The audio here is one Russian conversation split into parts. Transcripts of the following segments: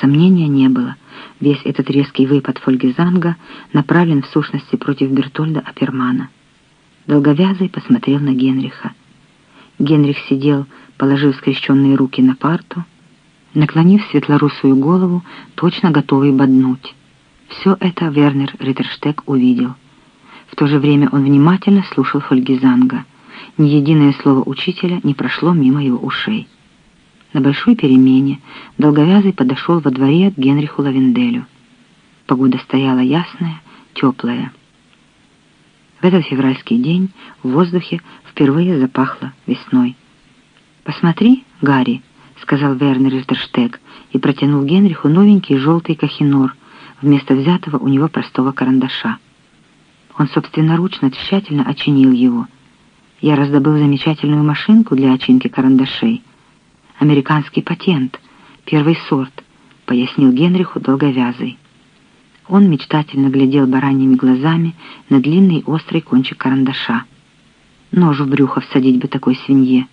Сомнения не было. Весь этот резкий выпад Фольгезанга направлен в сущности против Бертольда Апермана. Долговязый посмотрел на Генриха. Генрих сидел, положив скрещенные руки на парту, наклонив светлорусую голову, точно готовый боднуть. Все это Вернер Риттерштег увидел. В то же время он внимательно слушал Фольгизанга. Ни единое слово учителя не прошло мимо его ушей. На большой перемене долговязый подошел во дворе к Генриху Лавенделю. Погода стояла ясная, теплая. В этот февральский день в воздухе впервые запахло весной. «Посмотри, Гарри», — сказал Вернер Рихтерштег и протянул Генриху новенький желтый кахинор вместо взятого у него простого карандаша. Он собственноручно тщательно очинил его. Я раздобыл замечательную машинку для очинки карандашей. Американский патент, первый сорт, пояснил Генриху долговязый. Он мечтательно глядел бараньими глазами на длинный острый кончик карандаша. Нож в брюхо всадить бы такой свинье.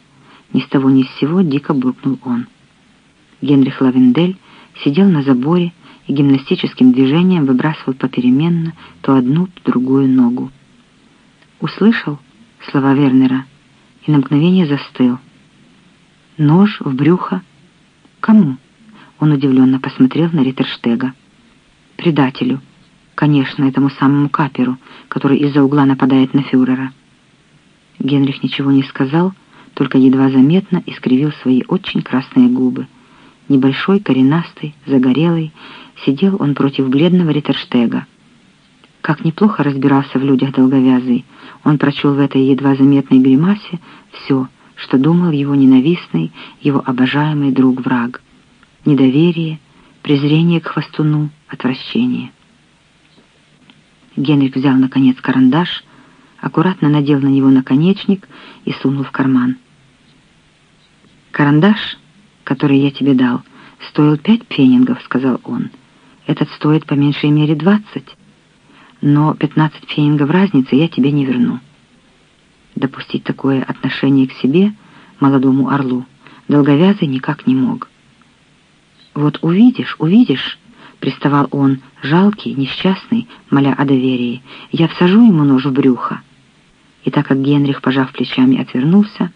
Ни с того ни с сего дико буркнул он. Генрих Лавендель сидел на заборе и гимнастическим движением выбрасывал попеременно то одну, то другую ногу. Услышал слова Вернера и на мгновение застыл. Нож в брюхо? Кому? Он удивленно посмотрел на Риттерштега. Предателю. Конечно, этому самому каперу, который из-за угла нападает на фюрера. Генрих ничего не сказал, только едва заметно искривил свои очень красные губы. Небольшой, коренастый, загорелый, сидел он против бледного Риттерштега. Как неплохо разбирался в людях долговязый, он прочел в этой едва заметной гримасе все, что думал его ненавистный, его обожаемый друг-враг. Недоверие, презрение к хвостуну, отвращение. Генрих взял, наконец, карандаш, аккуратно надел на него наконечник и сунул в карман. «Карандаш, который я тебе дал, стоил пять пфенингов», — сказал он. «Этот стоит по меньшей мере двадцать, но пятнадцать пфенингов разницы я тебе не верну». Допустить такое отношение к себе, молодому орлу, долговязый никак не мог. «Вот увидишь, увидишь», — приставал он, жалкий, несчастный, моля о доверии, — «я всажу ему нож в брюхо». И так как Генрих, пожав плечами, отвернулся,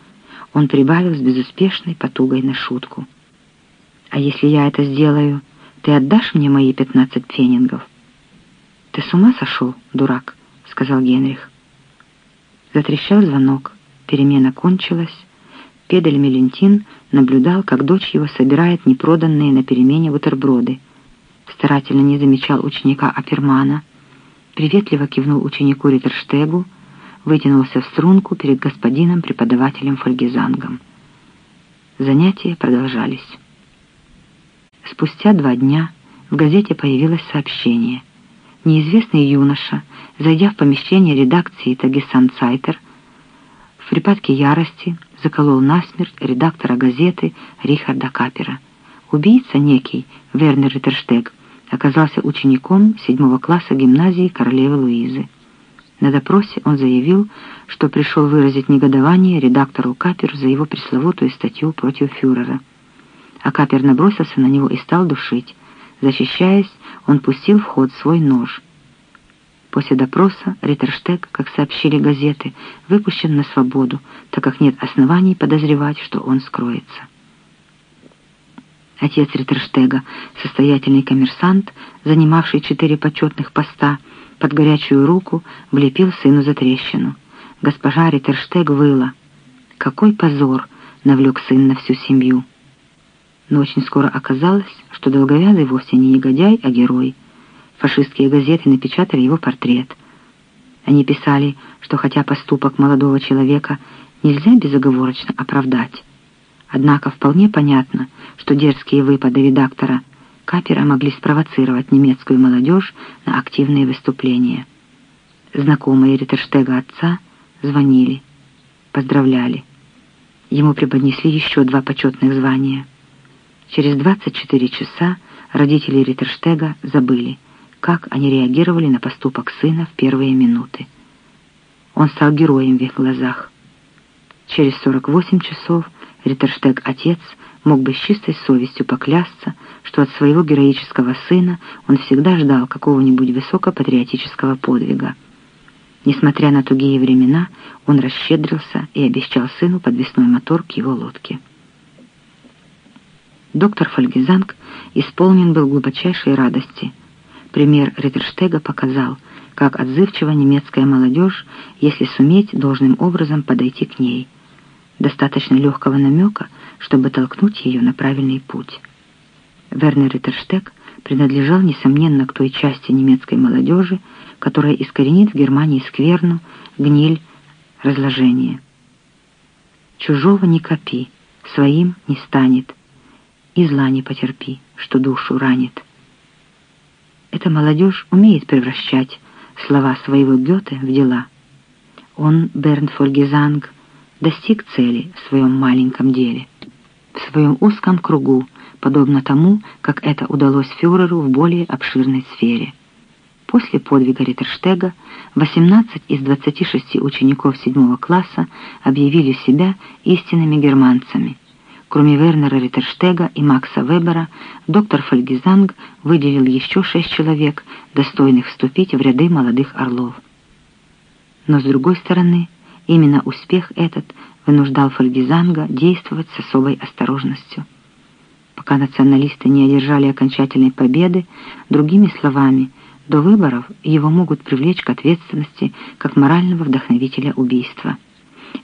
он прибавил с безуспешной потугой на шутку. «А если я это сделаю, ты отдашь мне мои пятнадцать пфенингов?» «Ты с ума сошел, дурак?» — сказал Генрих. Затрещал звонок, перемена кончилась. Педель Мелентин наблюдал, как дочь его собирает непроданные на перемене бутерброды. Старательно не замечал ученика Апермана, приветливо кивнул ученику Риттерштегу, вытянулся в струнку перед господином преподавателем Фольгизангом. Занятия продолжались. Спустя два дня в газете появилось сообщение. Неизвестный юноша, зайдя в помещение редакции Тагисан Цайтер, в припадке ярости заколол насмерть редактора газеты Рихарда Капера. Убийца некий, Вернер Риттерштег, оказался учеником седьмого класса гимназии королевы Луизы. На допросе он заявил, что пришел выразить негодование редактору Каперу за его пресловутую статью против фюрера. А Капер набросился на него и стал душить. Защищаясь, он пустил в ход свой нож. После допроса Риттерштег, как сообщили газеты, выпущен на свободу, так как нет оснований подозревать, что он скроется. Отец Риттерштега, состоятельный коммерсант, занимавший четыре почетных поста, под горячую руку влепил сыну за трещину. Госпожа Риттерштег выла. Какой позор навлек сын на всю семью. Но очень скоро оказалось, что долговязый вовсе не негодяй, а герой — фашистские газеты напечатали его портрет. Они писали, что хотя поступок молодого человека нельзя безоговорочно оправдать, однако вполне понятно, что дерзкие выпады редактора Капера могли спровоцировать немецкую молодежь на активные выступления. Знакомые Риттерштега отца звонили, поздравляли. Ему преподнесли еще два почетных звания. Через 24 часа родители Риттерштега забыли, как они реагировали на поступок сына в первые минуты. Он стал героем в их глазах. Через 48 часов Риттерштег-отец мог бы с чистой совестью поклясться, что от своего героического сына он всегда ждал какого-нибудь высокопатриотического подвига. Несмотря на тугие времена, он расщедрился и обещал сыну подвесной мотор к его лодке. Доктор Фольгизанг исполнен был глубочайшей радости. Пример Реттерштега показал, как отзывчива немецкая молодежь, если суметь должным образом подойти к ней. Достаточно легкого намека, чтобы толкнуть ее на правильный путь. Вернер Реттерштег принадлежал, несомненно, к той части немецкой молодежи, которая искоренит в Германии скверну, гниль, разложение. Чужого не копи, своим не станет, и зла не потерпи, что душу ранит. Эта молодежь умеет превращать слова своего Гёте в дела. Он, Берн Фольгезанг, достиг цели в своем маленьком деле, в своем узком кругу, подобно тому, как это удалось фюреру в более обширной сфере. После подвига Риттерштега 18 из 26 учеников 7 класса объявили себя истинными германцами – Кроме Вернера Риттерштега и Макса Вебера, доктор Фольгизанг выделил еще шесть человек, достойных вступить в ряды молодых орлов. Но с другой стороны, именно успех этот вынуждал Фольгизанга действовать с особой осторожностью. Пока националисты не одержали окончательной победы, другими словами, до выборов его могут привлечь к ответственности как морального вдохновителя убийства.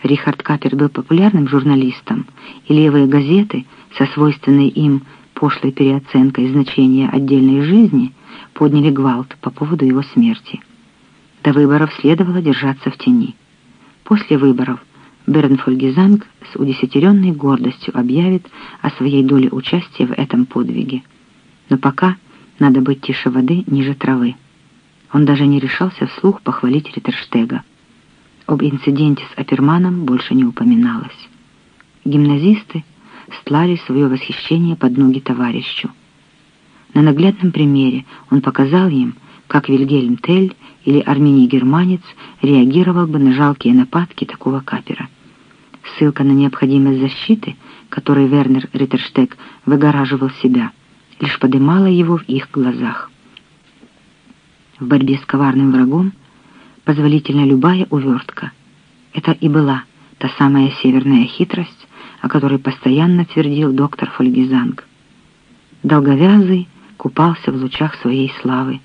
Рихард Капер был популярным журналистом, и левые газеты со свойственной им пошлой переоценкой значения отдельной жизни подняли гвалт по поводу его смерти. До выборов следовало держаться в тени. После выборов Бернфольгизанг с удесятеренной гордостью объявит о своей доле участия в этом подвиге. Но пока надо быть тише воды, ниже травы. Он даже не решался вслух похвалить Риттерштега. Об инциденте с Аперманом больше не упоминалось. Гимназисты стлали свое восхищение под ноги товарищу. На наглядном примере он показал им, как Вильгельм Тель или Арминий Германец реагировал бы на жалкие нападки такого капера. Ссылка на необходимость защиты, которой Вернер Риттерштег выгораживал себя, лишь подымала его в их глазах. В борьбе с коварным врагом позволительна любая увертка. Это и была та самая северная хитрость, о которой постоянно твердил доктор Фольгизанг. Долговязый купался в лучах своей славы,